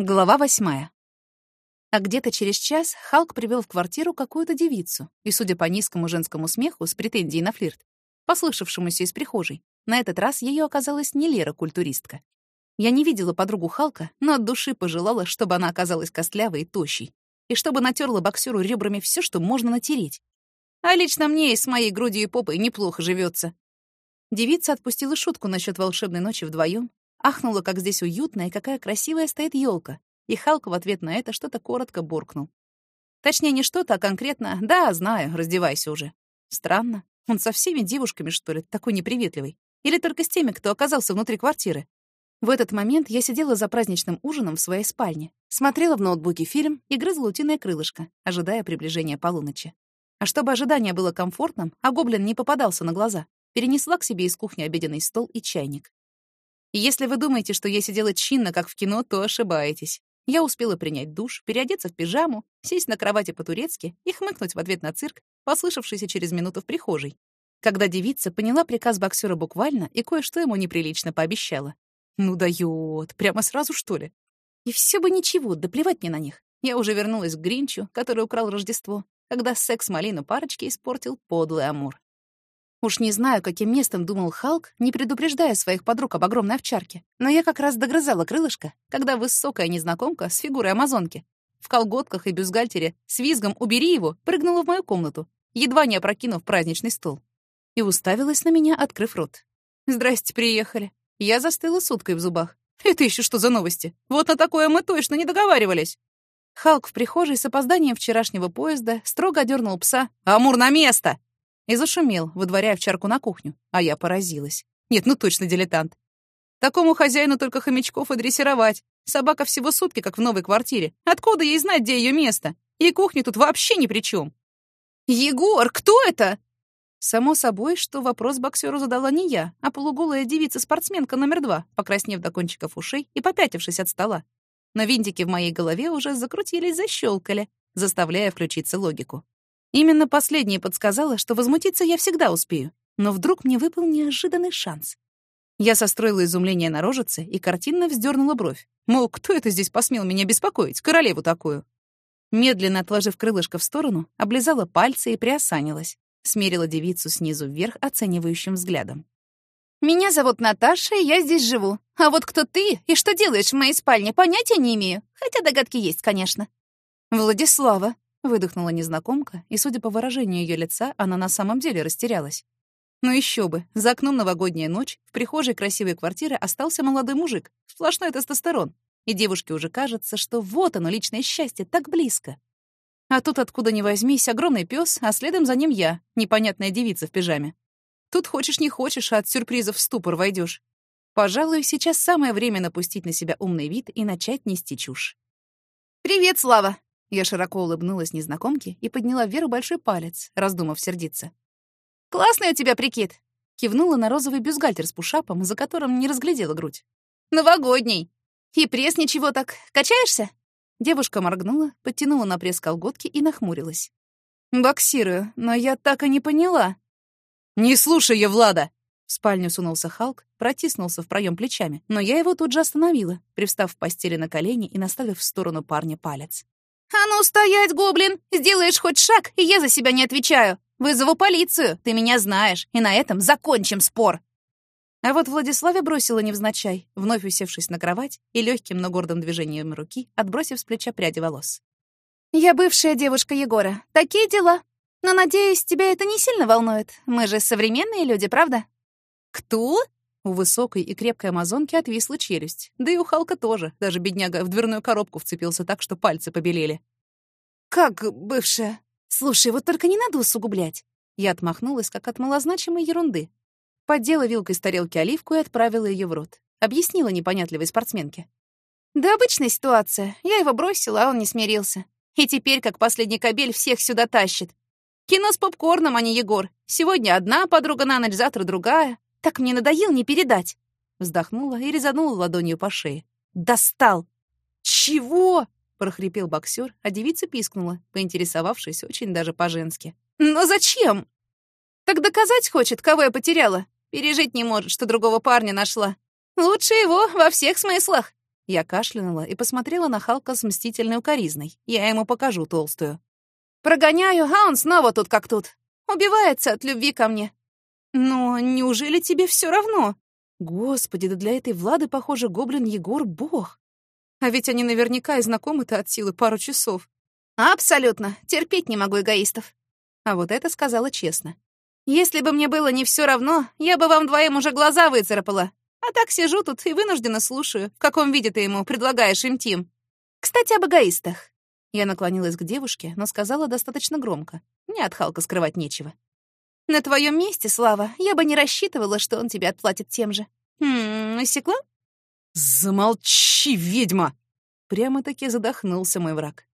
Глава восьмая. А где-то через час Халк привел в квартиру какую-то девицу, и, судя по низкому женскому смеху с претензией на флирт, послышавшемуся из прихожей, на этот раз ее оказалась не Лера-культуристка. Я не видела подругу Халка, но от души пожелала, чтобы она оказалась костлявой и тощей, и чтобы натерла боксеру ребрами все, что можно натереть. А лично мне и с моей грудью и попой неплохо живется. Девица отпустила шутку насчет волшебной ночи вдвоем, Ахнула, как здесь уютно и какая красивая стоит елка. И Халк в ответ на это что-то коротко буркнул. Точнее, не что-то, а конкретно «Да, знаю, раздевайся уже». Странно. Он со всеми девушками, что ли, такой неприветливый? Или только с теми, кто оказался внутри квартиры? В этот момент я сидела за праздничным ужином в своей спальне, смотрела в ноутбуке фильм и грызла утиное крылышко, ожидая приближения полуночи. А чтобы ожидание было комфортным, а гоблин не попадался на глаза, перенесла к себе из кухни обеденный стол и чайник. И если вы думаете, что я сидела чинно, как в кино, то ошибаетесь. Я успела принять душ, переодеться в пижаму, сесть на кровати по-турецки и хмыкнуть в ответ на цирк, послышавшийся через минуту в прихожей. Когда девица поняла приказ боксера буквально и кое-что ему неприлично пообещала. Ну даёт, прямо сразу, что ли? И все бы ничего, да плевать мне на них. Я уже вернулась к Гринчу, который украл Рождество, когда секс-малину парочки испортил подлый Амур. Уж не знаю, каким местом думал Халк, не предупреждая своих подруг об огромной овчарке, но я как раз догрызала крылышко, когда высокая незнакомка с фигурой амазонки в колготках и бюстгальтере с визгом «Убери его!» прыгнула в мою комнату, едва не опрокинув праздничный стол, и уставилась на меня, открыв рот. «Здрасте, приехали». Я застыла с уткой в зубах. «Это еще что за новости? Вот на такое мы точно не договаривались!» Халк в прихожей с опозданием вчерашнего поезда строго одернул пса. «Амур, на место!» И зашумел, выдворяя овчарку на кухню. А я поразилась. Нет, ну точно дилетант. Такому хозяину только хомячков и дрессировать. Собака всего сутки, как в новой квартире. Откуда ей знать, где ее место? И кухня тут вообще ни при чем. «Егор, кто это?» Само собой, что вопрос боксеру задала не я, а полуголая девица-спортсменка номер два, покраснев до кончиков ушей и попятившись от стола. Но винтики в моей голове уже закрутились, защелкали, заставляя включиться логику. Именно последнее подсказало, что возмутиться я всегда успею. Но вдруг мне выпал неожиданный шанс. Я состроила изумление на рожице и картинно вздернула бровь. Мол, кто это здесь посмел меня беспокоить, королеву такую? Медленно отложив крылышко в сторону, облизала пальцы и приосанилась. Смерила девицу снизу вверх оценивающим взглядом. «Меня зовут Наташа, и я здесь живу. А вот кто ты и что делаешь в моей спальне, понятия не имею. Хотя догадки есть, конечно». «Владислава», Выдохнула незнакомка, и, судя по выражению ее лица, она на самом деле растерялась. Ну еще бы, за окном новогодняя ночь, в прихожей красивой квартиры остался молодой мужик, сплошной тестостерон, и девушке уже кажется, что вот оно, личное счастье, так близко. А тут откуда ни возьмись, огромный пес, а следом за ним я, непонятная девица в пижаме. Тут хочешь не хочешь, а от сюрпризов в ступор войдешь. Пожалуй, сейчас самое время напустить на себя умный вид и начать нести чушь. «Привет, Слава!» Я широко улыбнулась незнакомке и подняла вверх большой палец, раздумав сердиться. «Классный у тебя прикид!» Кивнула на розовый бюстгальтер с пушапом, за которым не разглядела грудь. «Новогодний! И пресс ничего так. Качаешься?» Девушка моргнула, подтянула на пресс колготки и нахмурилась. «Боксирую, но я так и не поняла». «Не слушай ее, Влада!» В спальню сунулся Халк, протиснулся в проем плечами, но я его тут же остановила, привстав в постели на колени и наставив в сторону парня палец. «А ну, стоять, гоблин! Сделаешь хоть шаг, и я за себя не отвечаю! Вызову полицию, ты меня знаешь, и на этом закончим спор!» А вот Владиславе бросила невзначай, вновь усевшись на кровать и легким, но гордым движением руки, отбросив с плеча пряди волос. «Я бывшая девушка Егора. Такие дела. Но, надеюсь, тебя это не сильно волнует. Мы же современные люди, правда?» «Кто?» У высокой и крепкой амазонки отвисла челюсть. Да и у Халка тоже. Даже бедняга в дверную коробку вцепился так, что пальцы побелели. «Как бывшая? Слушай, вот только не надо усугублять». Я отмахнулась, как от малозначимой ерунды. Поддела вилкой с тарелки оливку и отправила ее в рот. Объяснила непонятливой спортсменке. «Да обычная ситуация. Я его бросила, а он не смирился. И теперь, как последний кобель, всех сюда тащит. Кино с попкорном, а не Егор. Сегодня одна подруга на ночь, завтра другая. Так мне надоел не передать. Вздохнула и резанула ладонью по шее. Достал. Чего? прохрипел боксер, а девица пискнула, поинтересовавшись очень даже по-женски. «Но зачем?» «Так доказать хочет, кого я потеряла. Пережить не может, что другого парня нашла. Лучше его во всех смыслах. Я кашлянула и посмотрела на Халка с мстительной укоризной. Я ему покажу толстую. «Прогоняю, а он снова тут как тут. Убивается от любви ко мне». «Но неужели тебе все равно?» Господи, да для этой Влады, похоже, гоблин Егор — бог. А ведь они наверняка и знакомы-то от силы пару часов. Абсолютно. Терпеть не могу эгоистов. А вот это сказала честно. Если бы мне было не все равно, я бы вам двоим уже глаза выцарапала. А так сижу тут и вынуждена слушаю, в каком виде ты ему предлагаешь интим. Кстати, об эгоистах. Я наклонилась к девушке, но сказала достаточно громко. Не от Халка скрывать нечего. На твоем месте, Слава, я бы не рассчитывала, что он тебе отплатит тем же. Хм, насекла? Замолчи, ведьма! Прямо-таки задохнулся мой враг.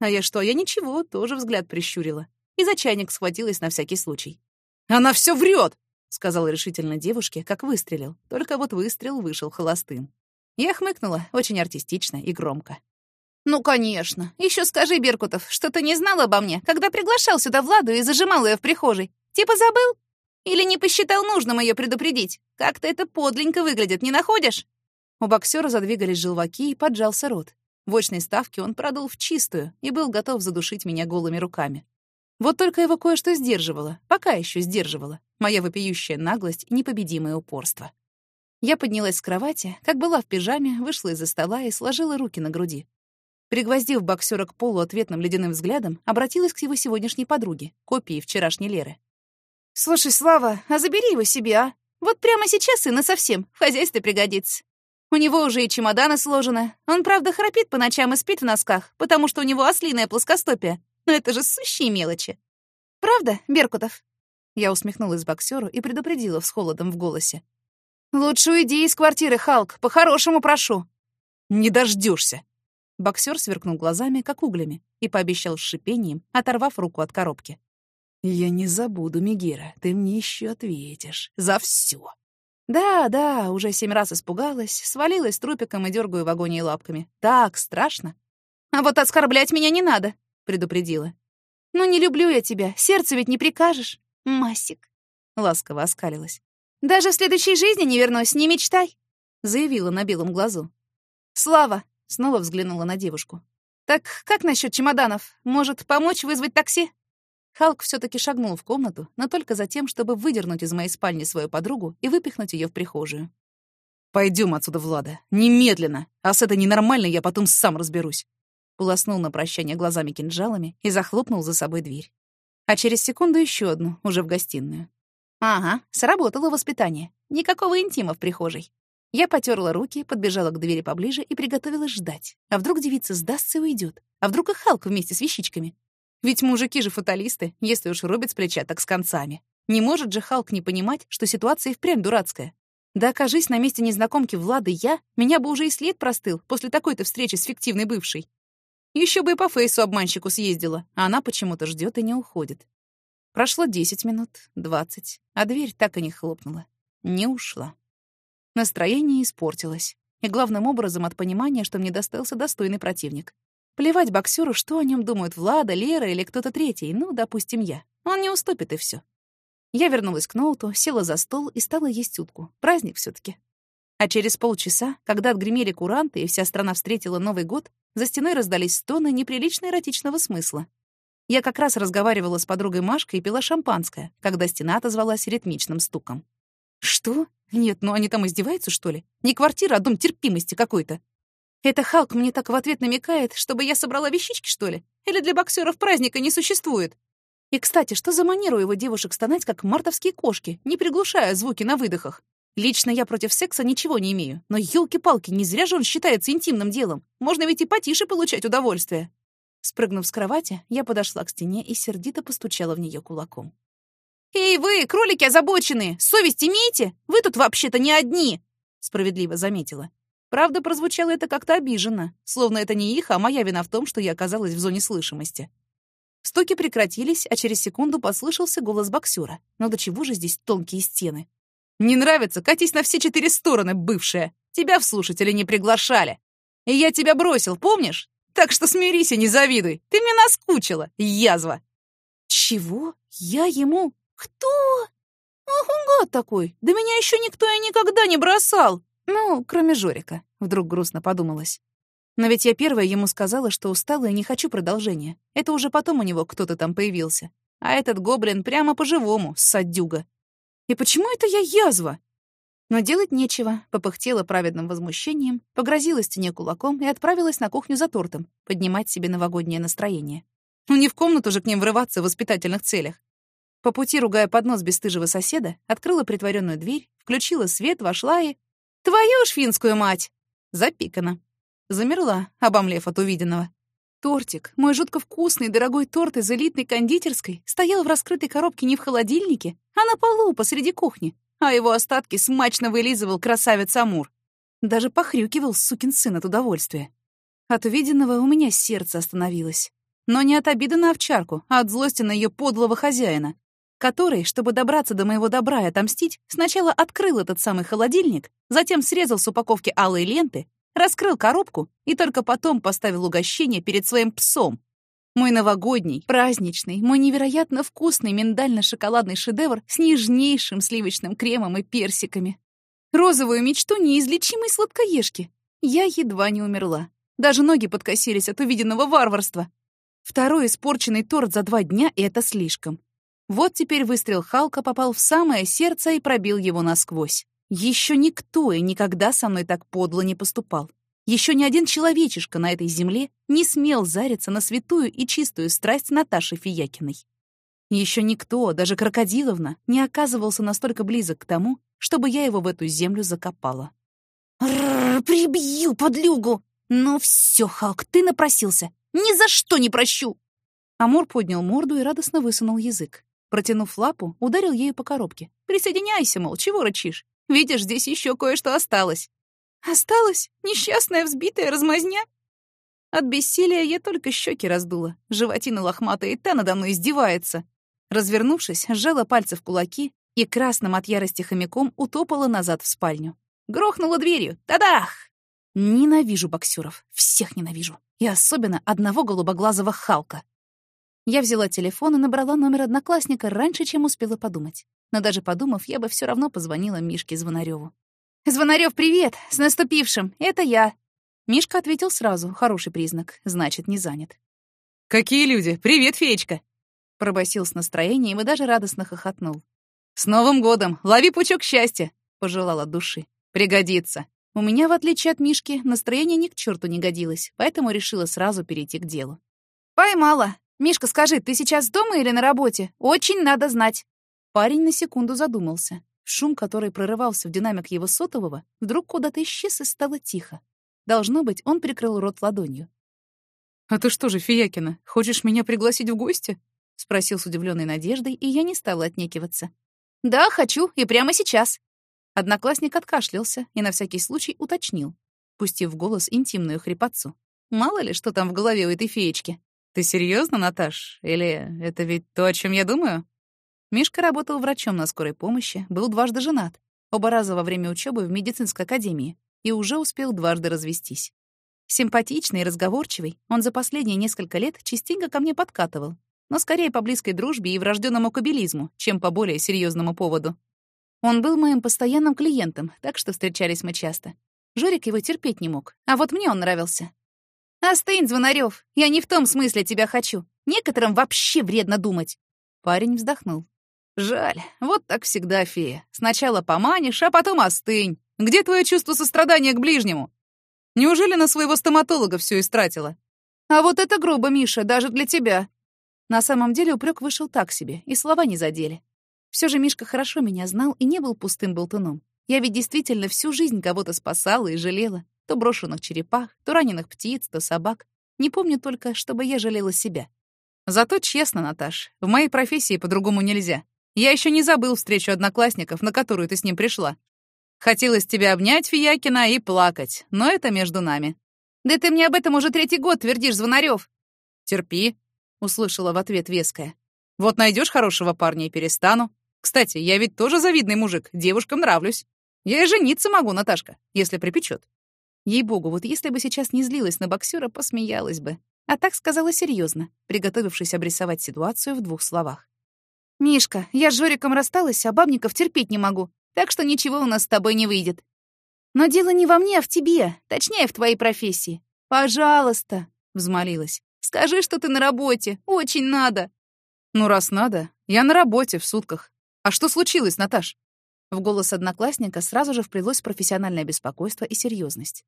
А я что, я ничего, тоже взгляд прищурила. И за чайник схватилась на всякий случай. «Она все врет!» — сказал решительно девушке, как выстрелил. Только вот выстрел вышел холостым. Я хмыкнула очень артистично и громко. «Ну, конечно. Еще скажи, Беркутов, что ты не знал обо мне, когда приглашал сюда Владу и зажимал ее в прихожей. Типа забыл? Или не посчитал нужным ее предупредить? Как-то это подленько выглядит, не находишь?» У боксера задвигались желваки и поджался рот. В очной ставке он продул в чистую и был готов задушить меня голыми руками. Вот только его кое-что сдерживало, пока еще сдерживало. Моя вопиющая наглость и непобедимое упорство. Я поднялась с кровати, как была в пижаме, вышла из-за стола и сложила руки на груди. Пригвоздив боксера к полу ответным ледяным взглядом, обратилась к его сегодняшней подруге, копии вчерашней Леры. «Слушай, Слава, а забери его себе, а? Вот прямо сейчас и насовсем, в хозяйстве пригодится. У него уже и чемоданы сложены. Он, правда, храпит по ночам и спит в носках, потому что у него ослиная плоскостопие. Но это же сущие мелочи. Правда, Беркутов?» Я усмехнулась боксеру и предупредила с холодом в голосе. «Лучше уйди из квартиры, Халк, по-хорошему прошу». «Не дождешься. Боксер сверкнул глазами, как углями, и пообещал с шипением, оторвав руку от коробки. «Я не забуду, Мегера, ты мне еще ответишь. За все. Да, да, уже семь раз испугалась, свалилась трупиком и дергаю в агонии лапками. Так страшно. А вот оскорблять меня не надо, предупредила. Ну не люблю я тебя, сердцу ведь не прикажешь. Масик. Ласково оскалилась. Даже в следующей жизни не вернусь, не мечтай, заявила на белом глазу. Слава, снова взглянула на девушку. Так как насчет чемоданов? Может, помочь вызвать такси? Халк все-таки шагнул в комнату, но только за тем, чтобы выдернуть из моей спальни свою подругу и выпихнуть ее в прихожую. Пойдем отсюда, Влада. Немедленно. А с этой ненормальной я потом сам разберусь. Полоснул на прощание глазами кинжалами и захлопнул за собой дверь. А через секунду еще одну, уже в гостиную. Ага, сработало воспитание. Никакого интима в прихожей. Я потерла руки, подбежала к двери поближе и приготовилась ждать. А вдруг девица сдастся и уйдет? А вдруг и Халк вместе с вещичками? Ведь мужики же фаталисты, если уж рубят с плеча, так с концами. Не может же Халк не понимать, что ситуация и впрямь дурацкая. Да окажись на месте незнакомки Влады я, меня бы уже и след простыл после такой-то встречи с фиктивной бывшей. Еще бы и по фейсу обманщику съездила, а она почему-то ждет и не уходит. Прошло 10 минут, 20, а дверь так и не хлопнула. Не ушла. Настроение испортилось. И главным образом от понимания, что мне достался достойный противник. Плевать боксеру, что о нем думают Влада, Лера или кто-то третий, ну, допустим, я. Он не уступит, и все. Я вернулась к ноуту, села за стол и стала есть утку. Праздник все таки А через полчаса, когда отгремели куранты и вся страна встретила Новый год, за стеной раздались стоны неприлично эротичного смысла. Я как раз разговаривала с подругой Машкой и пила шампанское, когда стена отозвалась ритмичным стуком. «Что? Нет, ну они там издеваются, что ли? Не квартира, а дом терпимости какой-то. Это Халк мне так в ответ намекает, чтобы я собрала вещички, что ли? Или для боксеров праздника не существует? И, кстати, что за манеру его девушек стонать, как мартовские кошки, не приглушая звуки на выдохах? Лично я против секса ничего не имею, но ёлки-палки, не зря же он считается интимным делом. Можно ведь и потише получать удовольствие. Спрыгнув с кровати, я подошла к стене и сердито постучала в нее кулаком. «Эй вы, кролики озабоченные! Совесть имеете? Вы тут вообще-то не одни!» Справедливо заметила. Правда, прозвучало это как-то обиженно, словно это не их, а моя вина в том, что я оказалась в зоне слышимости. Стуки прекратились, а через секунду послышался голос боксера. Но до чего же здесь тонкие стены? «Не нравится? Катись на все четыре стороны, бывшая! Тебя в слушатели не приглашали! И я тебя бросил, помнишь? Так что смирись и не завидуй! Ты мне наскучила, язва!» «Чего? Я ему? Кто? Ах, он гад такой! Да меня еще никто и никогда не бросал!» Ну, кроме Жорика. вдруг грустно подумалось. Но ведь я первая ему сказала, что устала и не хочу продолжения. Это уже потом у него кто-то там появился. А этот гоблин прямо по-живому, садюга. И почему это я язва? Но делать нечего, попыхтела праведным возмущением, погрозила стене кулаком и отправилась на кухню за тортом, поднимать себе новогоднее настроение. Ну не в комнату же к ним врываться в воспитательных целях. По пути, ругая под нос бесстыжего соседа, открыла притворенную дверь, включила свет, вошла и... «Твою ж финскую мать!» Запикана. Замерла, обомлев от увиденного. Тортик, мой жутко вкусный, дорогой торт из элитной кондитерской, стоял в раскрытой коробке не в холодильнике, а на полу посреди кухни, а его остатки смачно вылизывал красавец Амур. Даже похрюкивал сукин сын от удовольствия. От увиденного у меня сердце остановилось. Но не от обиды на овчарку, а от злости на ее подлого хозяина, который, чтобы добраться до моего добра и отомстить, сначала открыл этот самый холодильник, затем срезал с упаковки алые ленты, раскрыл коробку и только потом поставил угощение перед своим псом. Мой новогодний, праздничный, мой невероятно вкусный миндально-шоколадный шедевр с нежнейшим сливочным кремом и персиками. Розовую мечту неизлечимой сладкоежки. Я едва не умерла. Даже ноги подкосились от увиденного варварства. Второй испорченный торт за два дня — это слишком. Вот теперь выстрел Халка попал в самое сердце и пробил его насквозь. Еще никто и никогда со мной так подло не поступал. Еще ни один человечишка на этой земле не смел зариться на святую и чистую страсть Наташи Фиякиной. Еще никто, даже Крокодиловна, не оказывался настолько близок к тому, чтобы я его в эту землю закопала. «Рррр, прибью, подлюгу! Ну все, Халк, ты напросился. Ни за что не прощу!» Амур поднял морду и радостно высунул язык. Протянув лапу, ударил ею по коробке. «Присоединяйся, мол, чего рычишь? Видишь, здесь еще кое-что осталось». «Осталось? Несчастная взбитая размазня?» От бессилия я только щеки раздула. Животина лохматая и та надо мной издевается. Развернувшись, сжала пальцы в кулаки и красным от ярости хомяком утопала назад в спальню. Грохнула дверью. Тадах! Ненавижу боксеров. Всех ненавижу. И особенно одного голубоглазого Халка. Я взяла телефон и набрала номер одноклассника раньше, чем успела подумать. Но даже подумав, я бы все равно позвонила Мишке Звонарёву. «Звонарёв, привет! С наступившим! Это я!» Мишка ответил сразу, хороший признак, значит, не занят. «Какие люди! Привет, феечка!» Пробасил с настроением и даже радостно хохотнул. «С Новым годом! Лови пучок счастья!» — пожелал от души. «Пригодится!» У меня, в отличие от Мишки, настроение ни к черту не годилось, поэтому решила сразу перейти к делу. «Поймала! «Мишка, скажи, ты сейчас дома или на работе? Очень надо знать». Парень на секунду задумался. Шум, который прорывался в динамик его сотового, вдруг куда-то исчез и стало тихо. Должно быть, он прикрыл рот ладонью. «А ты что же, Фиякина, хочешь меня пригласить в гости?» — спросил с удивленной надеждой, и я не стала отнекиваться. «Да, хочу, и прямо сейчас». Одноклассник откашлялся и на всякий случай уточнил, пустив в голос интимную хрипотцу. Мало ли, что там в голове у этой феечки. Ты серьезно, Наташ? Или это ведь то, о чем я думаю? Мишка работал врачом на скорой помощи, был дважды женат, оба раза во время учебы в медицинской академии, и уже успел дважды развестись. Симпатичный и разговорчивый, он за последние несколько лет частенько ко мне подкатывал, но скорее по близкой дружбе и врожденному кабелизму, чем по более серьезному поводу. Он был моим постоянным клиентом, так что встречались мы часто. Жорик его терпеть не мог, а вот мне он нравился. «Остынь, Звонарёв, я не в том смысле тебя хочу. Некоторым вообще вредно думать». Парень вздохнул. «Жаль, вот так всегда, фея. Сначала поманишь, а потом остынь. Где твое чувство сострадания к ближнему? Неужели на своего стоматолога все истратила?» «А вот это грубо, Миша, даже для тебя». На самом деле упрек вышел так себе, и слова не задели. Все же Мишка хорошо меня знал и не был пустым болтуном. Я ведь действительно всю жизнь кого-то спасала и жалела. То брошенных черепах, то раненых птиц, то собак. Не помню только, чтобы я жалела себя. Зато честно, Наташ, в моей профессии по-другому нельзя. Я еще не забыл встречу одноклассников, на которую ты с ним пришла. Хотелось тебя обнять, Фиякина, и плакать, но это между нами. «Да ты мне об этом уже третий год твердишь, Звонарёв!» «Терпи», — услышала в ответ веская. «Вот найдешь хорошего парня и перестану. Кстати, я ведь тоже завидный мужик, девушкам нравлюсь. Я и жениться могу, Наташка, если припечет. Ей-богу, вот если бы сейчас не злилась на боксера, посмеялась бы. А так сказала серьезно, приготовившись обрисовать ситуацию в двух словах. «Мишка, я с Жориком рассталась, а бабников терпеть не могу, так что ничего у нас с тобой не выйдет». Но дело не во мне, а в тебе, точнее, в твоей профессии. Пожалуйста, взмолилась. Скажи, что ты на работе. Очень надо. Ну, раз надо, я на работе в сутках. А что случилось, Наташ? В голос одноклассника сразу же вплелось профессиональное беспокойство и серьезность.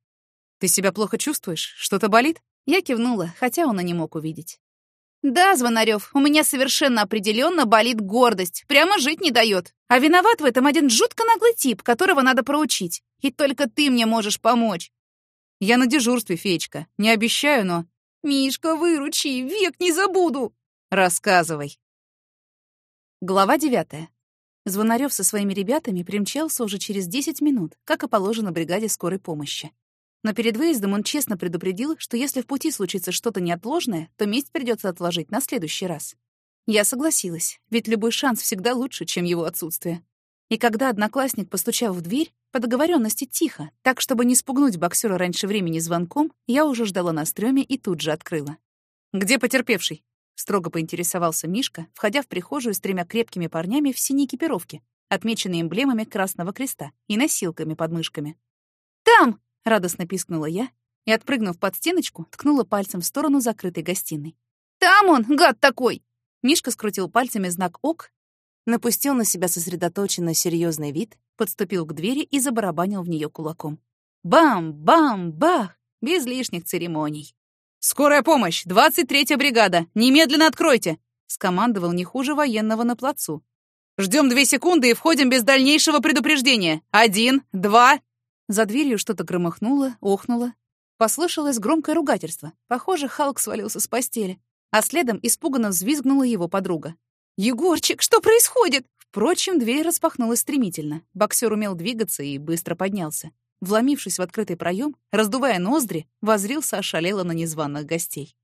Ты себя плохо чувствуешь? Что-то болит? Я кивнула, хотя он и не мог увидеть. Да, Звонарев, у меня совершенно определенно болит гордость. Прямо жить не дает. А виноват в этом один жутко наглый тип, которого надо проучить. И только ты мне можешь помочь. Я на дежурстве, феечка. Не обещаю, но... Мишка, выручи, век не забуду. Рассказывай. Глава девятая. Звонарев со своими ребятами примчался уже через 10 минут, как и положено бригаде скорой помощи. Но перед выездом он честно предупредил, что если в пути случится что-то неотложное, то месть придется отложить на следующий раз. Я согласилась, ведь любой шанс всегда лучше, чем его отсутствие. И когда одноклассник постучал в дверь, по договоренности тихо, так, чтобы не спугнуть боксера раньше времени звонком, я уже ждала на стреме и тут же открыла. «Где потерпевший?» — строго поинтересовался Мишка, входя в прихожую с тремя крепкими парнями в синей экипировке, отмеченной эмблемами Красного Креста и носилками под мышками. «Там!» — радостно пискнула я и, отпрыгнув под стеночку, ткнула пальцем в сторону закрытой гостиной. «Там он, гад такой!» Мишка скрутил пальцами знак «ок», напустил на себя сосредоточенно серьезный вид, подступил к двери и забарабанил в нее кулаком. Бам-бам-бах! Без лишних церемоний. «Скорая помощь! 23-я бригада! Немедленно откройте!» — скомандовал не хуже военного на плацу. «Ждем две секунды и входим без дальнейшего предупреждения! Один, два...» За дверью что-то громыхнуло, охнуло. Послышалось громкое ругательство. Похоже, Халк свалился с постели. А следом испуганно взвизгнула его подруга. «Егорчик, что происходит?» Впрочем, дверь распахнулась стремительно. Боксер умел двигаться и быстро поднялся. Вломившись в открытый проем, раздувая ноздри, возрился ошалело на незваных гостей.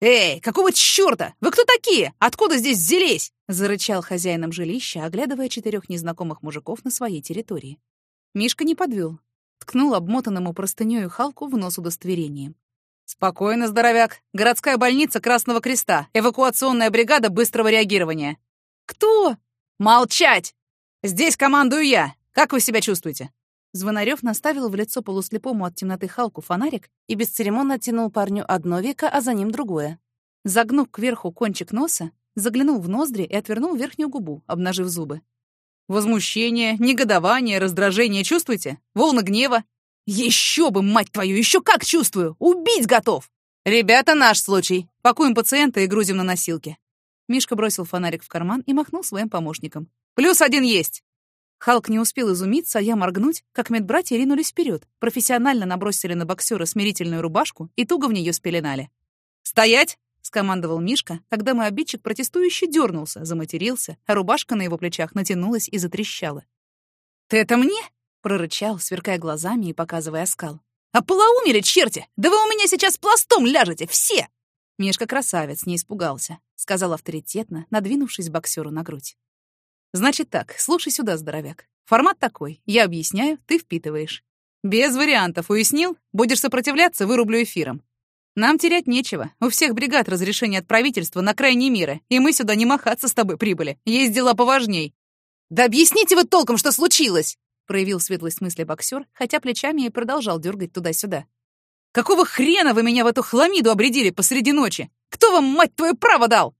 «Эй, какого чёрта? Вы кто такие? Откуда здесь взялись?» — зарычал хозяином жилища, оглядывая четырех незнакомых мужиков на своей территории. Мишка не подвел, ткнул обмотанному простынёю Халку в нос удостоверением. «Спокойно, здоровяк. Городская больница Красного Креста. Эвакуационная бригада быстрого реагирования». «Кто?» «Молчать! Здесь командую я. Как вы себя чувствуете?» Звонарёв наставил в лицо полуслепому от темноты Халку фонарик и бесцеремонно оттянул парню одно веко, а за ним другое. Загнув кверху кончик носа, заглянул в ноздри и отвернул верхнюю губу, обнажив зубы. Возмущение, негодование, раздражение чувствуете? Волны гнева? Еще бы, мать твою, еще как чувствую! Убить готов! Ребята, наш случай. Пакуем пациента и грузим на носилки. Мишка бросил фонарик в карман и махнул своим помощникам. Плюс один есть. Халк не успел изумиться, а я моргнуть, как медбратья ринулись вперед, профессионально набросили на боксера смирительную рубашку и туго в нее спеленали. «Стоять!» — скомандовал Мишка, когда мой обидчик протестующе дернулся, заматерился, а рубашка на его плечах натянулась и затрещала. «Ты это мне?» — прорычал, сверкая глазами и показывая оскал. «А полоумели, черти! Да вы у меня сейчас пластом ляжете, все!» Мишка красавец, не испугался, сказал авторитетно, надвинувшись боксеру на грудь. Значит так, слушай сюда, здоровяк. Формат такой. Я объясняю, ты впитываешь. Без вариантов, уяснил? Будешь сопротивляться, вырублю эфиром. Нам терять нечего. У всех бригад разрешение от правительства на крайней мира, и мы сюда не махаться с тобой прибыли. Есть дела поважней. Да объясните вы толком, что случилось! проявил светлость мысли боксер, хотя плечами и продолжал дергать туда-сюда. «Какого хрена вы меня в эту хламиду обредили посреди ночи? Кто вам, мать твою, право дал?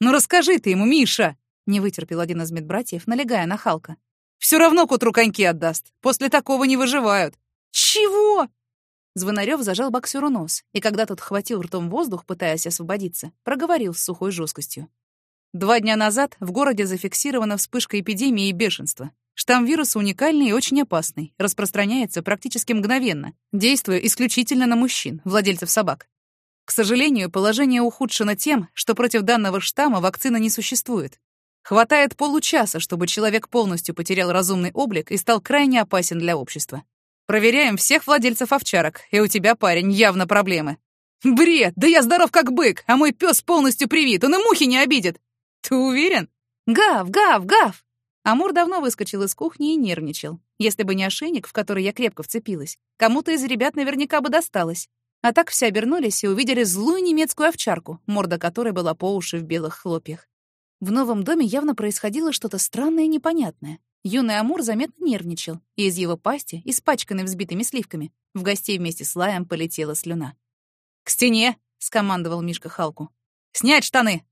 Ну расскажи ты ему, Миша!» Не вытерпел один из медбратьев, налегая на Халка. «Все равно к утру коньки отдаст. После такого не выживают». «Чего?» Звонарёв зажал боксеру нос, и когда тот хватил ртом воздух, пытаясь освободиться, проговорил с сухой жесткостью. Два дня назад в городе зафиксирована вспышка эпидемии и бешенства. Штамм вируса уникальный и очень опасный, распространяется практически мгновенно, действуя исключительно на мужчин, владельцев собак. К сожалению, положение ухудшено тем, что против данного штамма вакцины не существует. Хватает получаса, чтобы человек полностью потерял разумный облик и стал крайне опасен для общества. Проверяем всех владельцев овчарок, и у тебя, парень, явно проблемы. Бред! Да я здоров как бык, а мой пес полностью привит, он и мухи не обидит. Ты уверен? Гав, гав, гав! Амур давно выскочил из кухни и нервничал. Если бы не ошейник, в который я крепко вцепилась, кому-то из ребят наверняка бы досталось. А так все обернулись и увидели злую немецкую овчарку, морда которой была по уши в белых хлопьях. В новом доме явно происходило что-то странное и непонятное. Юный Амур заметно нервничал, и из его пасти, испачканной взбитыми сливками, в гостей вместе с лаем полетела слюна. «К стене!» — скомандовал Мишка Халку. «Снять штаны!»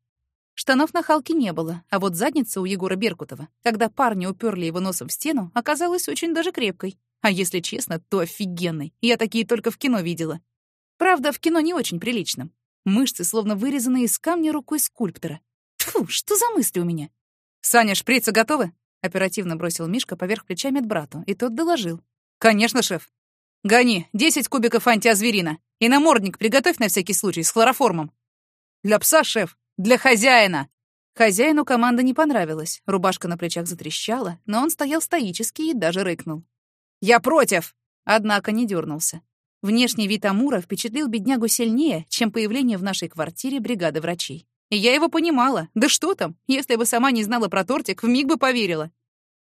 Штанов на Халке не было, а вот задница у Егора Беркутова, когда парни уперли его носом в стену, оказалась очень даже крепкой. А если честно, то офигенной. Я такие только в кино видела. Правда, в кино не очень приличном. Мышцы словно вырезаны из камня рукой скульптора. Фу, что за мысли у меня? «Саня, шприцы готовы?» — оперативно бросил Мишка поверх плеча медбрату, и тот доложил. «Конечно, шеф. Гони, десять кубиков антиазверина. И намордник приготовь на всякий случай с хлороформом. Для пса, шеф. Для хозяина!» Хозяину команда не понравилась. Рубашка на плечах затрещала, но он стоял стоически и даже рыкнул. «Я против!» Однако не дернулся. Внешний вид Амура впечатлил беднягу сильнее, чем появление в нашей квартире бригады врачей. И я его понимала. Да что там, если бы сама не знала про тортик, вмиг бы поверила.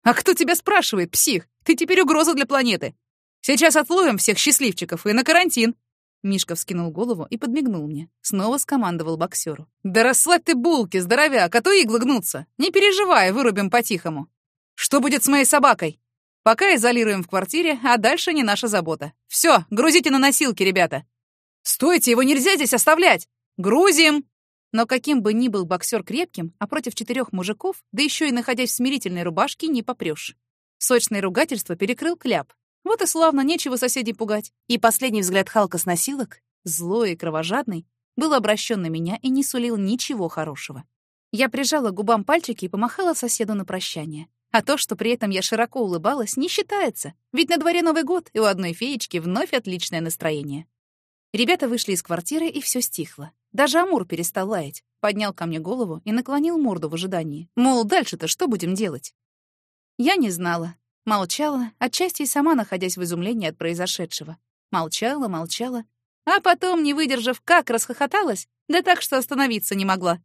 «А кто тебя спрашивает, псих? Ты теперь угроза для планеты. Сейчас отловим всех счастливчиков и на карантин. Мишка вскинул голову и подмигнул мне. Снова скомандовал боксеру. «Да расслабь ты булки, здоровяк, а то иглы гнутся. Не переживай, вырубим по-тихому. Что будет с моей собакой? Пока изолируем в квартире, а дальше не наша забота. Все, грузите на носилки, ребята. Стойте, его нельзя здесь оставлять. Грузим!» Но каким бы ни был боксер крепким, а против четырех мужиков, да еще и находясь в смирительной рубашке, не попрешь. Сочное ругательство перекрыл кляп, вот и славно, нечего соседей пугать. И последний взгляд Халка с носилок, злой и кровожадный, был обращен на меня и не сулил ничего хорошего. Я прижала губам пальчики и помахала соседу на прощание. А то, что при этом я широко улыбалась, не считается, ведь на дворе Новый год, и у одной феечки вновь отличное настроение. Ребята вышли из квартиры, и все стихло. Даже Амур перестал лаять, поднял ко мне голову и наклонил морду в ожидании. Мол, дальше-то что будем делать? Я не знала, Молчала, отчасти и сама находясь в изумлении от произошедшего. Молчала, молчала. А потом, не выдержав, как расхохоталась, да так, что остановиться не могла.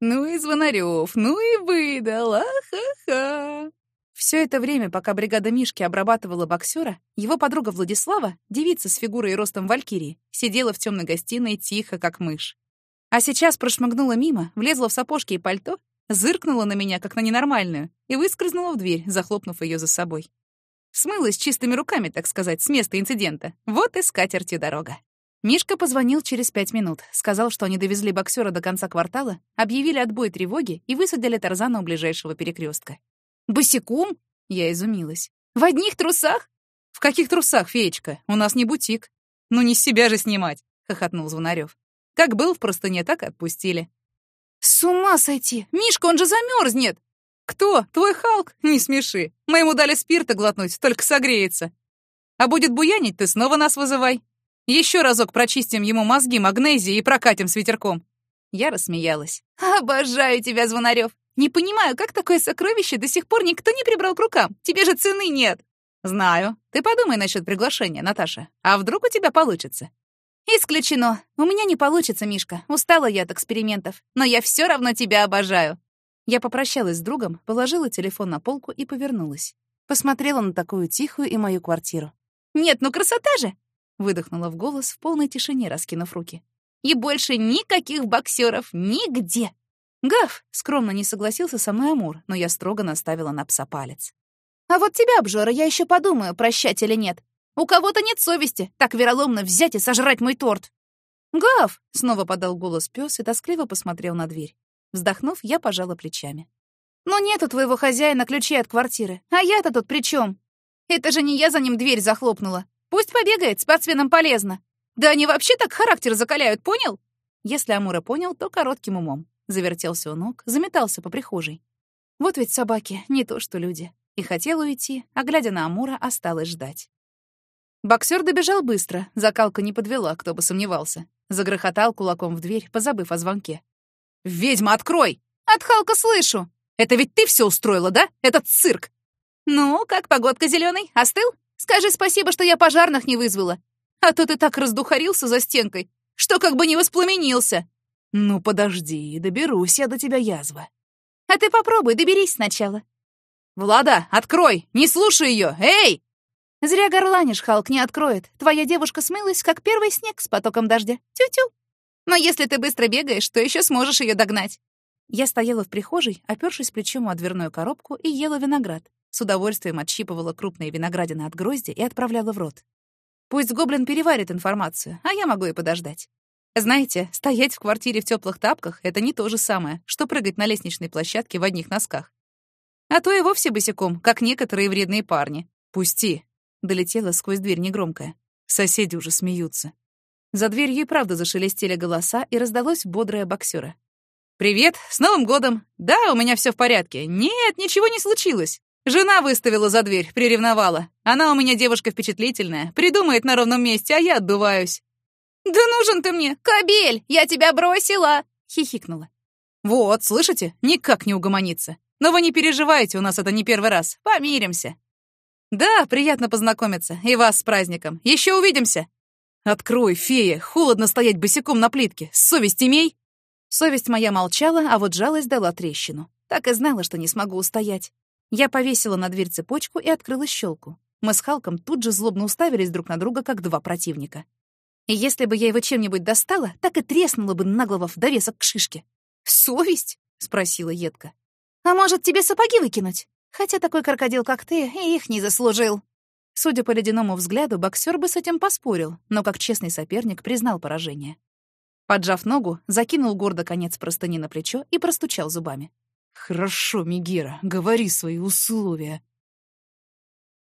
«Ну и Звонарёв, ну и выдала, ха-ха!» Все это время, пока бригада Мишки обрабатывала боксера, его подруга Владислава, девица с фигурой и ростом валькирии, сидела в темной гостиной тихо, как мышь. А сейчас прошмыгнула мимо, влезла в сапожки и пальто зыркнула на меня, как на ненормальную, и выскользнула в дверь, захлопнув ее за собой. Смылась чистыми руками, так сказать, с места инцидента. Вот и скатертью дорога. Мишка позвонил через пять минут, сказал, что они довезли боксера до конца квартала, объявили отбой тревоги и высадили Тарзана у ближайшего перекрестка. «Босиком?» — я изумилась. «В одних трусах?» «В каких трусах, феечка? У нас не бутик». «Ну не с себя же снимать!» — хохотнул Звонарёв. «Как был в простыне, так и отпустили. «С ума сойти! Мишка, он же замерзнет!» «Кто? Твой Халк? Не смеши. Мы ему дали спирта глотнуть, только согреется. А будет буянить, ты снова нас вызывай. Еще разок прочистим ему мозги магнезией и прокатим с ветерком». Я рассмеялась. «Обожаю тебя, Звонарёв. Не понимаю, как такое сокровище до сих пор никто не прибрал к рукам? Тебе же цены нет!» «Знаю. Ты подумай насчет приглашения, Наташа. А вдруг у тебя получится?» «Исключено. У меня не получится, Мишка. Устала я от экспериментов. Но я все равно тебя обожаю». Я попрощалась с другом, положила телефон на полку и повернулась. Посмотрела на такую тихую и мою квартиру. «Нет, ну красота же!» Выдохнула в голос в полной тишине, раскинув руки. «И больше никаких боксеров нигде!» «Гав!» — скромно не согласился со мной Амур, но я строго наставила на пса палец. «А вот тебя, обжора, я еще подумаю, прощать или нет. У кого-то нет совести так вероломно взять и сожрать мой торт. «Гав!» — снова подал голос пес и тоскливо посмотрел на дверь. Вздохнув, я пожала плечами. «Но нет у твоего хозяина ключей от квартиры. А я-то тут при чем? Это же не я за ним дверь захлопнула. Пусть побегает, спортсменам полезно. Да они вообще так характер закаляют, понял?» Если Амура понял, то коротким умом. Завертелся у ног, заметался по прихожей. Вот ведь собаки, не то что люди. И хотел уйти, а, глядя на Амура, осталось ждать. Боксер добежал быстро, закалка не подвела, кто бы сомневался. Загрохотал кулаком в дверь, позабыв о звонке. «Ведьма, открой!» «От Халка слышу!» «Это ведь ты все устроила, да? Этот цирк!» «Ну, как погодка зеленый? Остыл? Скажи спасибо, что я пожарных не вызвала. А то ты так раздухарился за стенкой, что как бы не воспламенился». «Ну, подожди, доберусь я до тебя, язва». «А ты попробуй, доберись сначала». «Влада, открой! Не слушай ее! Эй!» Зря горланишь, Халк не откроет. Твоя девушка смылась, как первый снег с потоком дождя. Тю-тю. Но если ты быстро бегаешь, то еще сможешь ее догнать. Я стояла в прихожей, опёршись плечом о дверную коробку и ела виноград. С удовольствием отщипывала крупные виноградины от грозди и отправляла в рот. Пусть гоблин переварит информацию, а я могу и подождать. Знаете, стоять в квартире в теплых тапках — это не то же самое, что прыгать на лестничной площадке в одних носках. А то и вовсе босиком, как некоторые вредные парни. «Пусти!» — долетела сквозь дверь негромкая. Соседи уже смеются. За дверью и правда зашелестели голоса, и раздалось бодрое боксера. «Привет! С Новым годом! Да, у меня все в порядке. Нет, ничего не случилось. Жена выставила за дверь, приревновала. Она у меня девушка впечатлительная, придумает на ровном месте, а я отдуваюсь». «Да нужен ты мне, кобель! Я тебя бросила!» — хихикнула. «Вот, слышите? Никак не угомонится. Но вы не переживайте, у нас это не первый раз. Помиримся». «Да, приятно познакомиться. И вас с праздником. Еще увидимся!» «Открой, фея! Холодно стоять босиком на плитке. Совесть имей!» Совесть моя молчала, а вот жалость дала трещину. Так и знала, что не смогу устоять. Я повесила на дверь цепочку и открыла щелку. Мы с Халком тут же злобно уставились друг на друга, как два противника. И если бы я его чем-нибудь достала, так и треснула бы наглого в довесок к шишке. «Совесть?» — спросила едко. «А может, тебе сапоги выкинуть? Хотя такой крокодил, как ты, и их не заслужил». Судя по ледяному взгляду, боксер бы с этим поспорил, но как честный соперник признал поражение. Поджав ногу, закинул гордо конец простыни на плечо и простучал зубами. «Хорошо, Мигира, говори свои условия».